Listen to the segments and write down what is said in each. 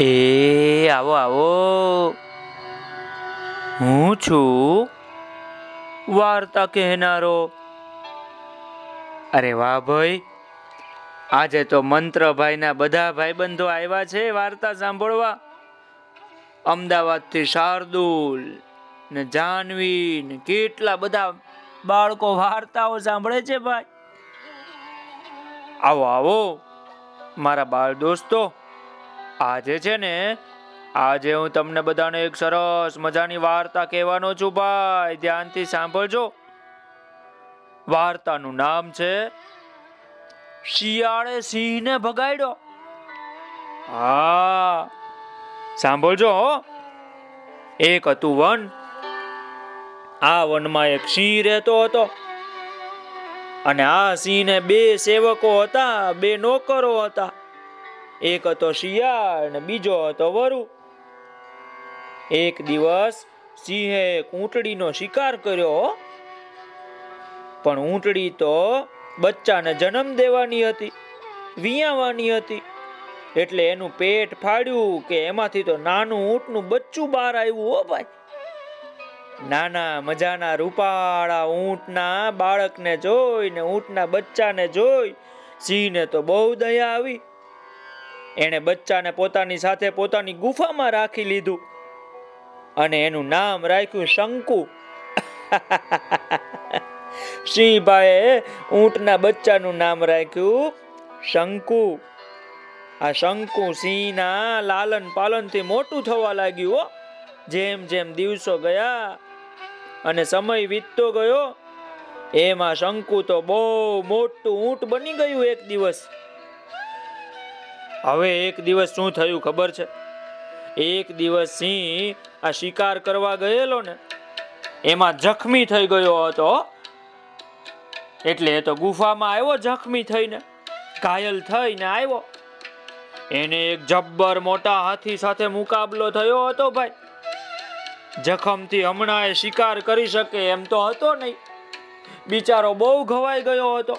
એ, આવો આવો. હું છું વાર્તા કહેનારો. અરે વાહ ભાઈ, આજે તો મંત્રભાઈના બધા ભાઈબંધો આવ્યા છે વાર્તા સાંભળવા. અમદાવાદથી શાર્દુલ ને જાનવી ને કેટલા બધા બાળકો વાર્તાઓ સાંભળે છે ભાઈ. આવો આવો, મારા બાળ દોસ્તો. આજે છે ને, આજે હું તમને બધાને એક સરસ મજાની વાર્તા કહેવાનો છું ભાઈ. ધ્યાનથી સાંભળજો. વાર્તાનું નામ છે, શિયાળે સિંહને ભગાડ્યો. હા. સાંભળજો હો. એક હતું વન. આ વનમાં એક સિંહ રહેતો હતો. અને આ સિંહને બે સેવકો હતા, બે નોકરો હતા. એક હતો શિયાળ અને બીજો હતો વરુ. એક દિવસ સિંહે ઊંટડીનો શિકાર કર્યો. પણ ઊંટડી તો બચ્ચાને જન્મ દેવાની હતી, વિયાવાની હતી. એટલે એનું પેટ ફાડ્યું કે એમાંથી તો નાનું ઊંટનું બચ્ચું બહાર આવ્યું હો ભાઈ. નાના મજાના રૂપાળા ઊંટના બાળકને જોઈ ને ઊંટના બચ્ચાને જોઈ સિંહને તો બહુ દયા આવી. એણે બચ્ચાને પોતાની સાથે પોતાની ગુફામાં રાખી લીધું. અને એનું નામ રાખ્યું શંકુ. સિંહભાઈએ ઊંટના બચ્ચાનું નામ રાખ્યું શંકુ. આ શંકુ સિંહના લાલન પાલનથી મોટું થવા લાગ્યું જેમ જેમ દિવસો ગયા અને સમય વીતતો ગયો, એમાં શંકુ તો બહુ મોટું ઊંટ બની ગયું એક દિવસ. હવે એક દિવસ શું થયું ખબર છે? એક દિવસ સિંહ આ શિકાર કરવા ગયેલો ને, એમાં જખમી થઈ ગયો હતો. એટલે એ તો ગુફામાં આવ્યો જખમી થઈને, ઘાયલ થઈને આવ્યો. એને એક જબ્બર મોટા હાથી સાથે મુકાબલો થયો હતો ભાઈ. જખમથી હમણાં એ શિકાર કરી શકે એમ તો હતો નહીં. બિચારો બહુ ઘવાઈ ગયો હતો.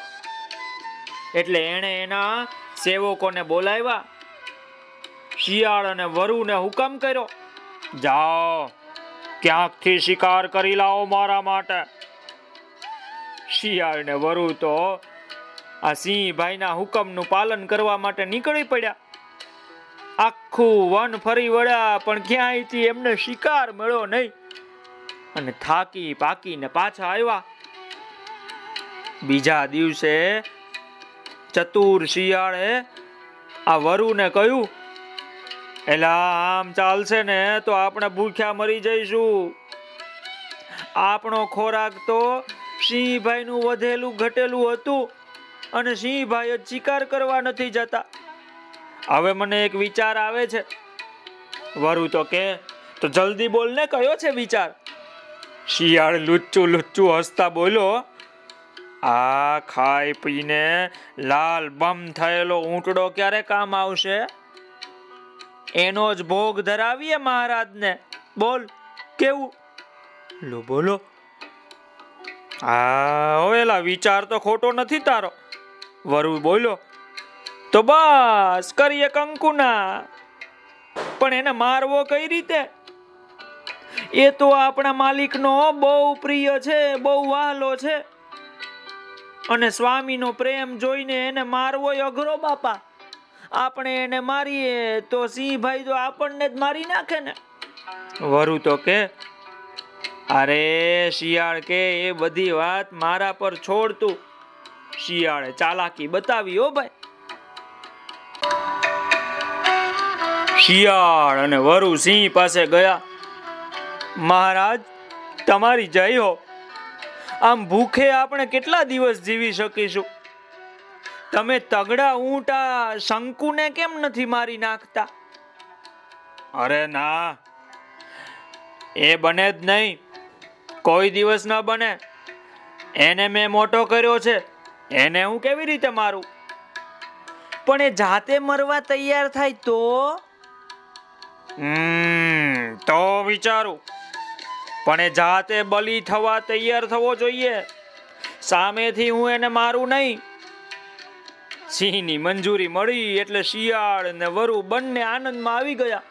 એટલે એણે એના સેવકોને બોલાવ્યા. શિયાળ અને વરુને હુકમ કર્યો, જાઓ, ક્યાંકથી શિકાર કરી લાવો મારા માટે. શિયાળ ને વરુ તો આ સિંહભાઈના હુકમનું પાલન કરવા માટે નીકળી પડ્યા. આખું વન ફરી વળ્યા, પણ ક્યાંયથી એમને શિકાર મળ્યો નહીં. અને થાકી પાકીને પાછા આવ્યા. બીજા દિવસે ચતુર શિયાળે આ વરુને કહ્યું, એલા, આમ ચાલશે ને તો આપણે ભૂખ્યા મરી જઈશું. આપણો ખોરાક તો સિંહભાઈ નું વધેલું ઘટેલું હતું અને સિંહભાઈ શિકાર કરવા નથી જતા. હવે મને એક વિચાર આવે છે. વરુ તો કે, તો જલ્દી બોલ ને કયો છે વિચાર? શિયાળ લુચ્ચું લુચ્ચું હસતા બોલો આ ખાઈ પીને લાલ બમ થયેલો ઊંટડો ક્યારે કામ આવશે? એનો જ ભોગ ધરાવીએ મહારાજને. બોલ, કેવું? લો, બોલો. આ હોવેલા વિચાર તો ખોટો નથી તારો. વરુ બોલો તો બસ, કરીએ કંકુના. પણ એને મારવો કઈ રીતે? એ તો આપણા માલિકનો બહુ પ્રિય છે, બહુ વહાલો છે. અને સ્વામીનો પ્રેમ જોઈને એને મારવો અઘરો, બાપા. આપણે એને મારીએ તો સિંહભાઈ તો આપણને જ મારી નાખે ને. વરુ તો કે, અરે શિયાળ કે, એ બધી વાત મારા પર છોડતું શિયાળે ચાલાકી બતાવી, હો ભાઈ. શિયાળ અને વરુ સિંહ પાસે ગયા. મહારાજ, તમારી જય હો. આમ ભૂખે આપણે કેટલા દિવસ જીવી શકીશું? તમે તગડા ઊંટા શંકુને કેમ નથી મારી નાખતા? અરે ના એ બને જ નહીં. કોઈ દિવસ ન બને. એને મેં મોટો કર્યો છે. એને હું કેવી રીતે મારું? પણ એ જાતે મરવા તૈયાર થાય તો? તો વિચારું. પણ એ જાતે બલી થવા તૈયાર થવો જોઈએ. સામેથી હું એને મારું નહીં. સિંહની મંજૂરી મળી એટલે શિયાળ ને વરુ બંને આનંદમાં આવી ગયા.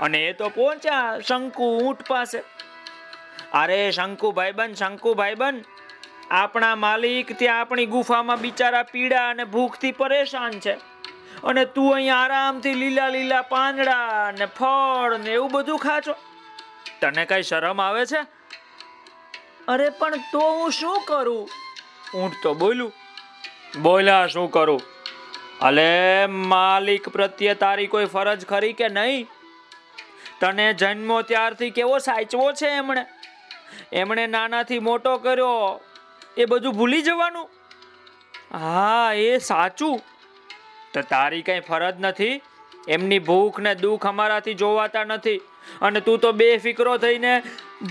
અને એ તો પહોંચ્યા શંકુ ઊંટ પાસે. અરે શંકુ બન શંકુ બન આપણા માલિક ત્યાં આપણી ગુફામાં બિચારા પીડા અને ભૂખથી પરેશાન છે. અને તું અહીંયા આરામથી લીલા લીલા પાંદડા ને ફળ ને એવું બધું ખાચો તને કઈ શરમ આવે છે? અરે પણ તો હું શું કરું? ઊંટ તો બોલું બોલ્યા શું કરું? અલે માલિક પ્રત્યે તારી કોઈ ફરજ ખરી કે નહીં? તને જન્મો ત્યારથી કેવો સાચવો છે એમણે? એમણે નાનાથી મોટો કર્યો. એ બધું ભૂલી જવાનું? હા એ સાચું. તો તારી કઈ ફરજ નથી? એમની ભૂખ ને દુઃખ અમારાથી જોવાતા નથી. અને તું તો બેફિકરો થઈને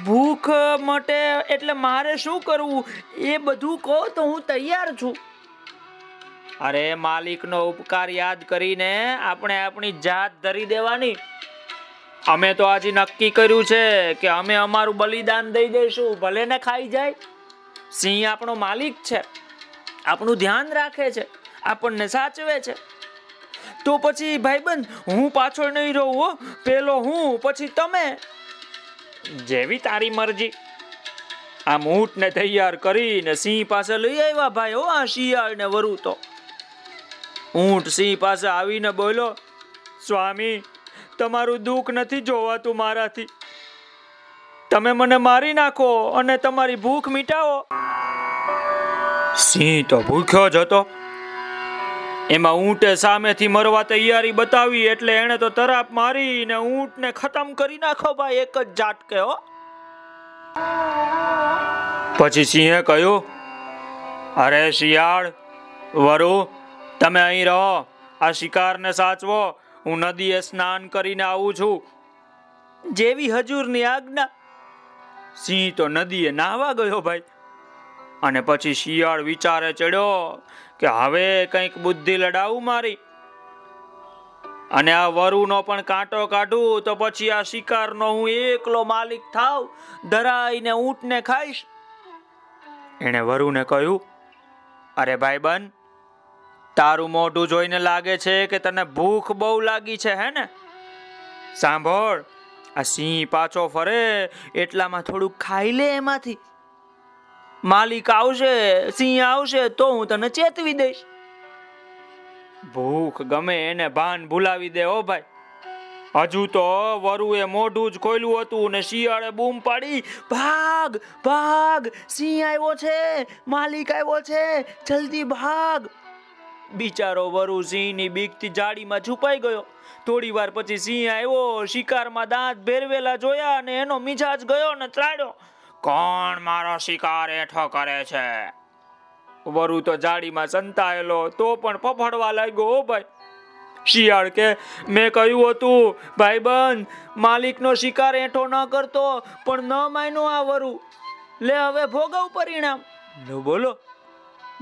ભૂખ માટે એટલે મારે શું કરવું? એ બધું કહો તો હું તૈયાર છું. અરે માલિકનો ઉપકાર યાદ કરીને આપણે આપણી જાત ધરી દેવાની. અમે તો આજે નક્કી કર્યું છે કે અમે અમારું બલિદાન દઈ દઈશું, ભલે ને ખાઈ જાય. સિંહ આપણો માલિક છે. આપણું ધ્યાન રાખે છે. આપણને સાચવે છે. તો પછી ભાઈબંધ, હું પાછળ નહીં રહું, હો. પેલો હું, પછી તમે. જેવી તારી મરજી. આમ ઊંટને તૈયાર કરીને સિંહ પાસે લઈ આવ્યા ભાઈ, હો, આ શિયાળ ને વરુ તો. ઊંટ સિંહ પાસે આવીને બોલો સ્વામી, તમારું દુઃખ નથી જોવાતું મારાથી. તમે મને મારી નાખો અને તમારી ભૂખ મિટાવો. સિંહ તો ભૂખ્યો જ હતો. એમાં ઊંટે સામેથી મરવા તૈયારી બતાવી એટલે એણે તો તરાપ મારી ને ઊંટને ખતમ કરી નાખો ભાઈ, એક જ ઝાટકે, હો. પછી સિંહે કહ્યું, અરે શિયાળ, વરુ, તમે અહીં રહો, આ શિકારને સાચવો. હું નદીએ સ્નાન કરીને આવું છું. જેવી હજુરની આજ્ઞા, સિંહ તો નદીએ નાહવા ગયો ભાઈ. અને પછી શિયાળ વિચારે ચડ્યો કે હવે કંઈક બુદ્ધિ લડાવું મારી. અને આ વરુનો પણ કાંટો કાઢું તો પછી આ શિકારનો હું એકલો માલિક થાવ ધરાઈને ઊંટને ખાઈશ. એણે વરુને કહ્યું, અરે ભાઈ બન તારું મોઢું જોઈને લાગે છે કે તને ભૂખ બહુ લાગી છે, હે ને? સાંભળ, આ સિંહ પાછો ફરે, એટલામાં થોડુંક ખાઈ લે એમાંથી. માલિક આવશે, સિંહ આવશે, તો હું તને ચેતવી દઈશ. ભૂખ ગમે એને ભાન ભૂલાવી દે ઓ ભાઈ. હજુ તો વરુએ મોઢું જ ખોલ્યું હતું ને શિયાળે બૂમ પાડી, ભાગ ભાગ, સિંહ આવ્યો છે, માલિક આવ્યો છે, જલ્દી ભાગ. બિચારો વરુ સિંહની બીકથી જાડીમાં છુપાઈ ગયો. થોડી વાર પછી સિંહ આવ્યો, શિકારમાં દાંત ભેરવેલા જોયા અને એનો મિજાજ ગયો ને ત્રાડ્યો. કોણ મારો શિકાર એઠો કરે છે? વરુ તો જાડીમાં સંતાયેલો, તો પણ ફફડવા લાગ્યો હો ભાઈ. શિયાળ કે, મેં કહ્યું હતું ભાઈ ભાઈબંધ, માલિકનો શિકાર એઠો ન કરતો, પણ ન માન્યો આ વરુ. લે હવે ભોગવ પરિણામ. બોલો.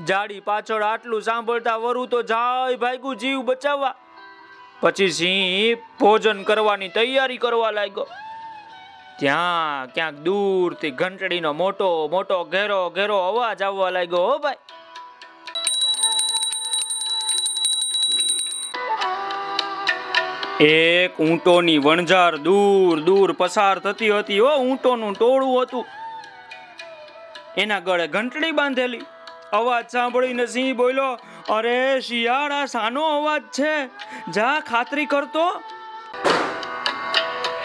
જાડી પાછળ આટલું સાંભળતા વરુ તો જાય ભાગ્યું જીવ બચાવવા. પછી સિંહ ભોજન કરવાની તૈયારી કરવા લાગ્યો. ત્યાં ક્યાંક દૂરથી ઘંટડીનો મોટો મોટો, ઘેરો ઘેરો અવાજ આવવા લાગ્યો, હો ભાઈ. એક ઊંટોની વણઝાર દૂર દૂર પસાર થતી હતી, હો, ઊંટોનું ટોળું હતું. એના ગળે ઘંટડી બાંધેલી. અવાજ સાંભળીને સિંહ બોલ્યો, અરે શિયાળા સાનો અવાજ છે. જા, ખાતરી કરતો.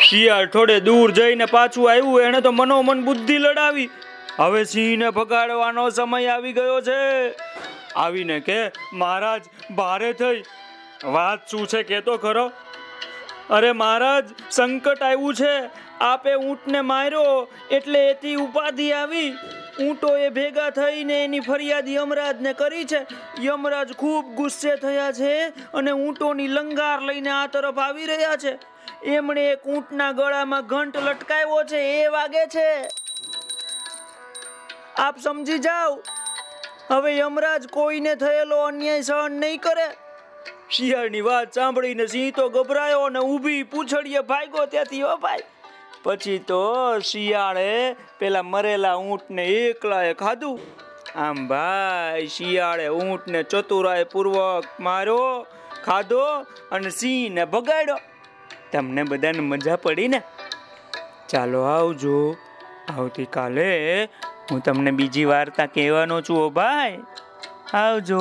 શિયાળ થોડે દૂર જઈને પાછું આવ્યું, એણે તો મનોમન બુદ્ધિ લડાવી. હવે સિંહને ભગાડવાનો સમય આવી ગયો છે. આવીને કે, મહારાજ, ભારે થઈ. વાત શું છે, કેતો ખરો. અરે મહારાજ, સંકટ આવ્યું છે. આપે ઊંટને માર્યો, એટલે એથી ઉપાધિ આવી. ઊંટો એ ભેગા થઈને એની ફરિયાદ યમરાજને કરી છે. યમરાજ ખૂબ ગુસ્સે થયા છે અને ઊંટોની લંગાર લઈને આ તરફ આવી રહ્યા છે. એમણે એક ઊંટના ગળામાં ઘંટ લટકાવ્યો છે, એ વાગે છે. આપ સમજી જાઓ, હવે યમરાજ કોઈને થયેલો અન્યાય સહન નહીં કરે. શિયાળની વાત સાંભળીને સિંહ તો ગભરાયો અને ઊભી પૂછડીએ ભાગ્યો ત્યાંથી ભાઈ, પછી તો શિયાળે પેલા મરેલા ઊંટને એકલાએ ખાધું. આમ ભાઈ, શિયાળે ઊંટને ચતુરાય પૂર્વક માર્યો, ખાધો અને સિંહને ભગાડ્યો. તમને બધાને મજા પડી ને? ચાલો આવજો. આવતીકાલે હું તમને બીજી વાર્તા કહેવાનો છું ઓ ભાઈ. આવજો.